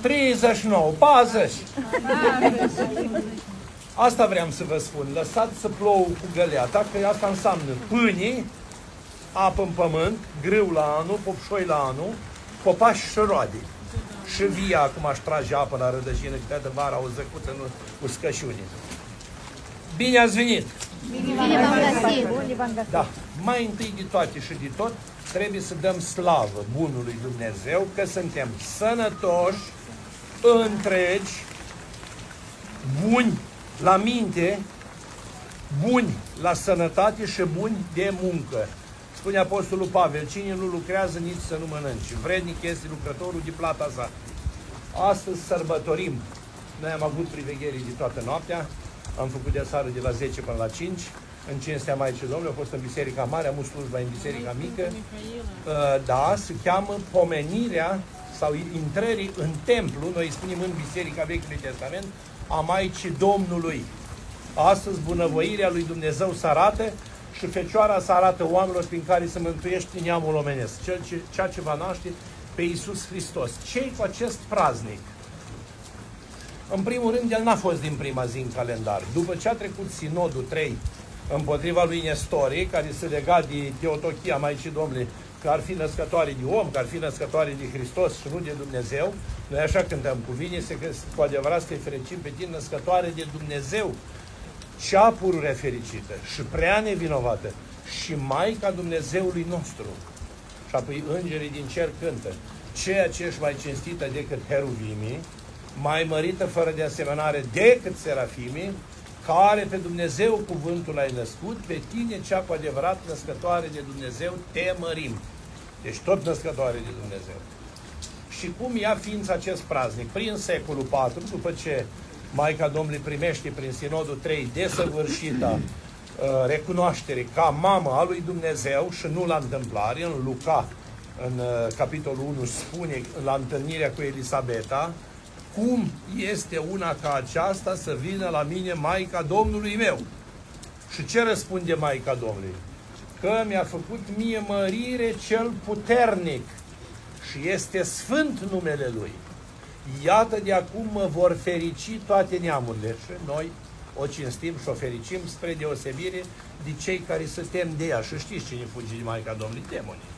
39, 40. Asta vreau să vă spun. Lăsați să plouă cu găleata, că asta înseamnă pâinii, apă în pământ, grâu la anul, popșoi la anul, copaci și roade. Și via acum aș trage apă la rădăcină, că de vara o zăcută în uscășune. Bine ați venit! Bine v-am găsit. Da, mai întâi de toate și de tot, trebuie să dăm slavă bunului Dumnezeu că suntem sănătoși, întregi, buni la minte, buni la sănătate și buni de muncă. Spune Apostolul Pavel, cine nu lucrează, nici să nu mănânci. Vrednic este lucrătorul de plata sa. Astăzi sărbătorim. Noi am avut privegherii de toată noaptea, am făcut de seară de la 10 până la 5, în cinstea Maicii Domnului, a fost în Biserica Mare, am avut slujba în Biserica Mică. Uh, Da, se cheamă pomenirea sau intrării în templu, noi spunem în Biserica Vechiului Testament, a Maicii Domnului. Astăzi bunăvoirea lui Dumnezeu se arată și Fecioara se arată oamenilor prin care se mântuiește neamul omenesc, cel ce, ceea ce va naște pe Iisus Hristos. Cei cu acest praznic? În primul rând, el n-a fost din prima zi în calendar. După ce a trecut Sinodul 3 împotriva lui Nestorie, care se lega de Teotochia Maicii Domnului, că ar fi născătoare de om, că ar fi născătoare de Hristos și nu de Dumnezeu, noi așa cântăm cu vine, se că cu adevărat să te fericim pe tine, născătoare de Dumnezeu, cea pururea fericită și prea nevinovată și Maica Dumnezeului nostru. Și apoi îngerii din cer cântă, ceea ce ești mai cinstită decât heruvimii, mai mărită fără de asemănare decât serafimii, care pe Dumnezeu cuvântul ai născut, pe tine cea cu adevărat născătoare de Dumnezeu te mărim. Deci tot născătoare de Dumnezeu. Și cum ia ființa acest praznic? Prin secolul 4, după ce Maica Domnului primește prin Sinodul 3 desăvârșita uh, recunoaștere ca mamă a lui Dumnezeu și nu la întâmplare, în Luca, în uh, capitolul 1, spune la întâlnirea cu Elisabeta, cum este una ca aceasta să vină la mine Maica Domnului meu? Și ce răspunde Maica Domnului? Că mi-a făcut mie mărire cel puternic și este sfânt numele Lui. Iată de acum mă vor ferici toate neamurile și noi o cinstim și o fericim spre deosebire de cei care se tem de ea. Și știți cine fugi de Maica Domnului? Demonii.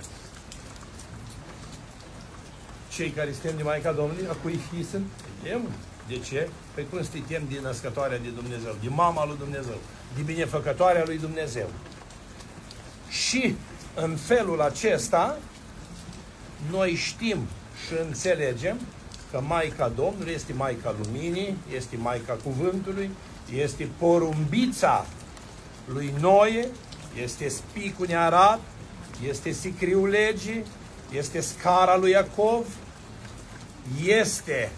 Cei care se tem de Maica Domnului, a cui fii sunt? Demoni. De ce? Păi cum să te tem de născătoarea de Dumnezeu, de mama lui Dumnezeu, de binefăcătoarea lui Dumnezeu. Și în felul acesta, noi știm și înțelegem că Maica Domnului este Maica Luminii, este Maica Cuvântului, este porumbița lui Noe, este spicul nearat, este sicriul legii, este scara lui Iacov, este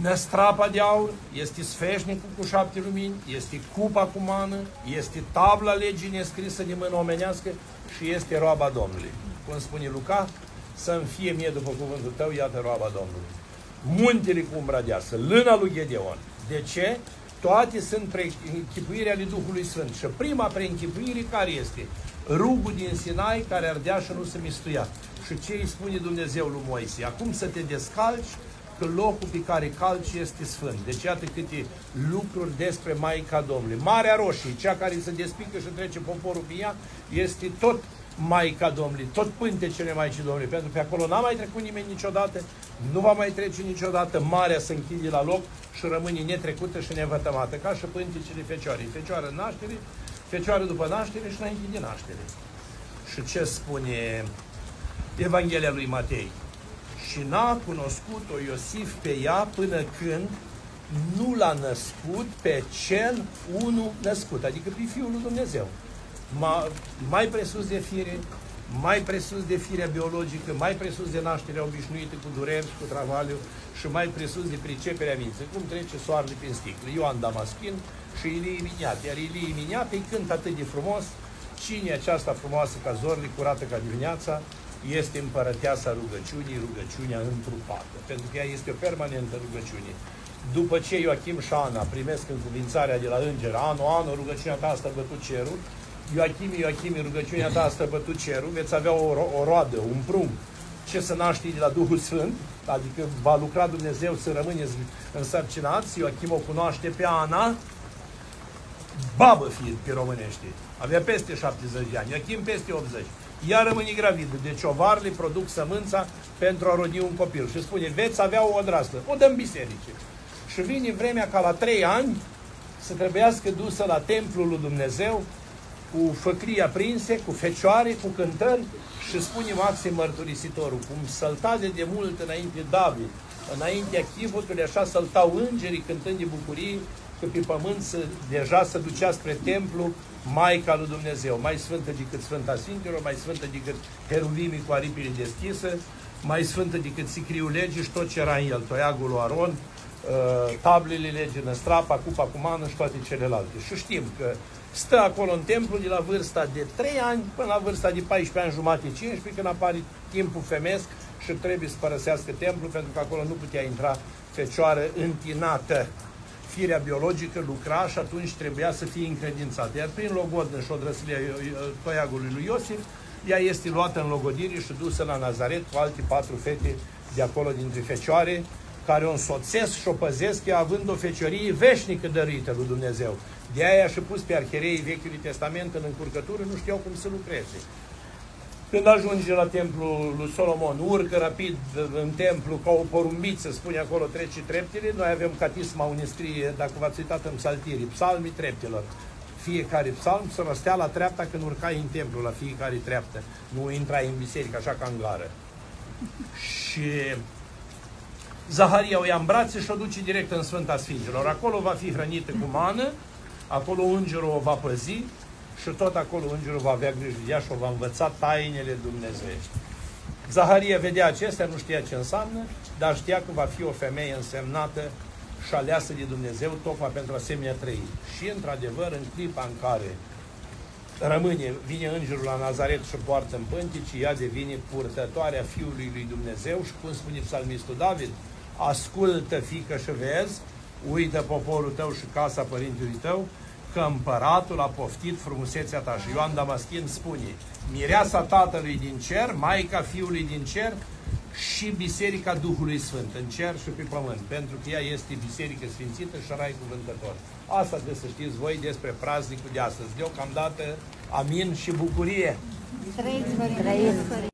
năstrapa de aur, este sfeșnicul cu șapte lumini, este cupa cu mană, este tabla legii nescrisă de mână omenească și este roaba Domnului. Cum spune Luca, să-mi fie mie după cuvântul tău, iată roaba Domnului. Muntele cu umbra deasă, lâna lui Gedeon. De ce? Toate sunt preînchipuirea lui Duhului Sfânt. Și prima preînchipuire care este? Rugul din Sinai care ardea și nu se mistuia. Și ce îi spune Dumnezeu lui Moise? Acum să te descalci că locul pe care calci este sfânt. Deci iată câte lucruri despre Maica Domnului. Marea Roșie, cea care se despică și trece poporul pe ea, este tot Maica Domnului, tot pântecele Maicii Domnului, pentru că pe acolo n-a mai trecut nimeni niciodată, nu va mai trece niciodată, marea se închide la loc și rămâne netrecută și nevătămată, ca și pântecele Fecioarei. Fecioară în naștere, Fecioară după naștere și înainte de naștere. Și ce spune Evanghelia lui Matei? Și n-a cunoscut-o Iosif pe ea până când nu l-a născut pe cel unu născut, adică pe Fiul lui Dumnezeu. Ma, mai presus de fire, mai presus de firea biologică, mai presus de nașterea obișnuită cu dureri și cu travaliu și mai presus de priceperea minții, cum trece soarele prin sticlă. Ioan Damaschin și Ilie Miniat. Iar Ilie Miniat îi cântă atât de frumos, cine e aceasta frumoasă ca zorile, curată ca dimineața, este împărăteasa rugăciunii, rugăciunea întrupată. Pentru că ea este o permanentă rugăciune. După ce Ioachim și Ana primesc încuvințarea de la înger, anul, anul, rugăciunea ta a străbătut cerul, Ioachim, Ioachim, rugăciunea ta a străbătut cerul, veți avea o, ro- o roadă, un prunc, ce să naște de la Duhul Sfânt, adică va lucra Dumnezeu să rămâneți însărcinați. Ioachim o cunoaște pe Ana, babă fiind pe românește. Avea peste 70 de ani, Ioachim peste 80. Ea rămâne gravidă, deci ovarele produc sămânța pentru a rodi un copil. Și spune, veți avea o odraslă, o dăm biserice. Și vine vremea ca la 3 ani să trebuiască dusă la templul lui Dumnezeu cu făcrii aprinse, cu fecioare, cu cântări și spune Maxim Mărturisitorul, cum sălta de, de mult înainte David, înaintea chivotului, așa săltau îngerii cântând de bucurie, că pe pământ să, deja se ducea spre templu Maica lui Dumnezeu, mai sfântă decât Sfânta Sfintelor, mai sfântă decât heruvimii cu aripile deschise, mai sfântă decât sicriul legii și tot ce era în el, toiagul lui Aron, uh, tablele legii, strapa, cupa cu mană și toate celelalte. Și știm că stă acolo în templu de la vârsta de 3 ani până la vârsta de 14 ani jumate, 15, când apare timpul femesc și trebuie să părăsească templul pentru că acolo nu putea intra fecioară întinată firea biologică lucra și atunci trebuia să fie încredințată. Iar prin logodnă și odrăslia toiagului lui Iosif, ea este luată în logodire și dusă la Nazaret cu alte patru fete de acolo dintre fecioare, care o însoțesc și o păzesc, ea având o feciorie veșnică dăruită lui Dumnezeu. De aia și pus pe arhereii Vechiului Testament în încurcătură, nu știau cum să lucreze. Când ajunge la templul lui Solomon, urcă rapid în templu ca o porumbiță, spune acolo, trece treptele. Noi avem catisma unde scrie, dacă v-ați uitat în psaltirii, psalmii treptelor. Fiecare psalm să răstea la treapta când urcai în templu, la fiecare treaptă. Nu intrai în biserică, așa ca în glară. Și Zaharia o ia în brațe și o duce direct în Sfânta Sfinților. Acolo va fi hrănită cu mană, acolo îngerul o va păzi și tot acolo îngerul va avea grijă de ea și o va învăța tainele dumnezeiești. Zaharia vedea acestea, nu știa ce înseamnă, dar știa că va fi o femeie însemnată și aleasă de Dumnezeu tocmai pentru asemenea trăi. Și într-adevăr, în clipa în care rămâne, vine îngerul la Nazaret și poartă în pântici, ea devine purtătoarea Fiului lui Dumnezeu și cum spune psalmistul David, ascultă fică și vezi, uită poporul tău și casa părintelui tău, că împăratul a poftit frumusețea ta. Și Ioan Damaschin spune, mireasa Tatălui din cer, Maica Fiului din cer și Biserica Duhului Sfânt, în cer și pe pământ, pentru că ea este Biserică Sfințită și Rai Cuvântător. Asta trebuie să știți voi despre praznicul de astăzi. Deocamdată, amin și bucurie! Trăiți, vă